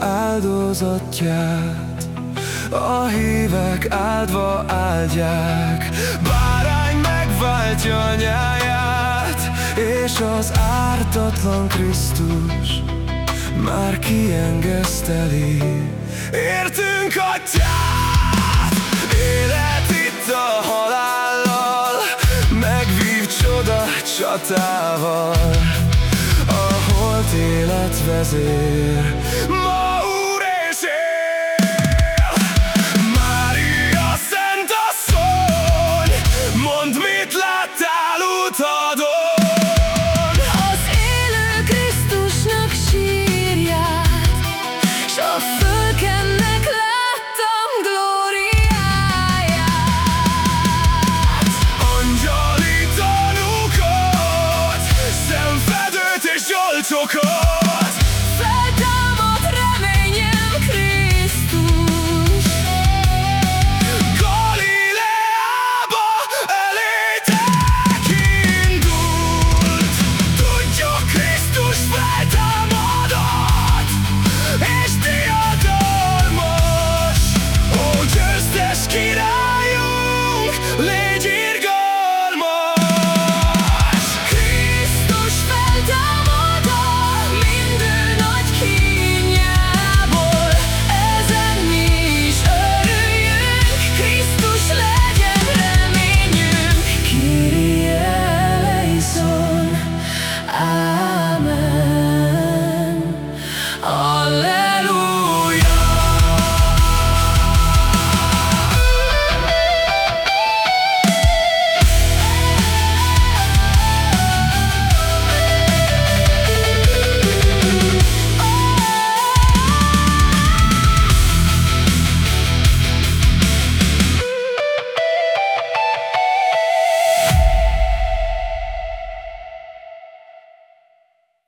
áldozatját A hívek áldva áldják. Bárány megváltja nyáját És az ártatlan Krisztus Már kiengeszteli. Értünk atyát Élet itt a halállal Megvív csoda csatával vezér. Ma úr és mit láttál utadon Az élő Krisztusnak sírját S a fölkennek láttam glóriáját. Angyali tanúkat Szenvedőt és gyolcsokat